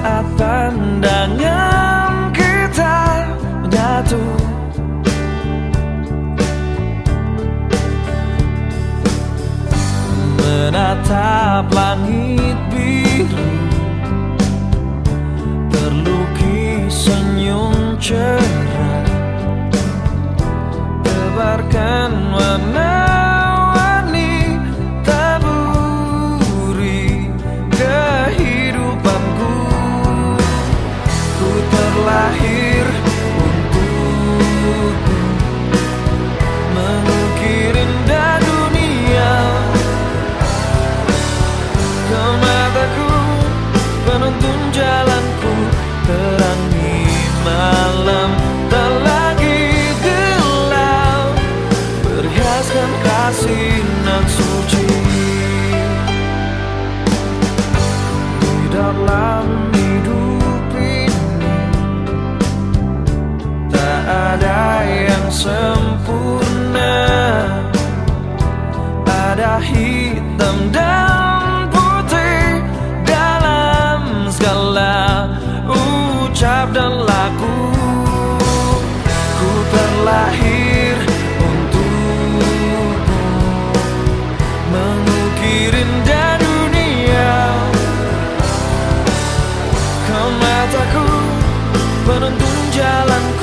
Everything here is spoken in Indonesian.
saat pandangan kita menyatu. Menatap langit biru Terlukis senyum cerah. Tebarkan warna down to jalanku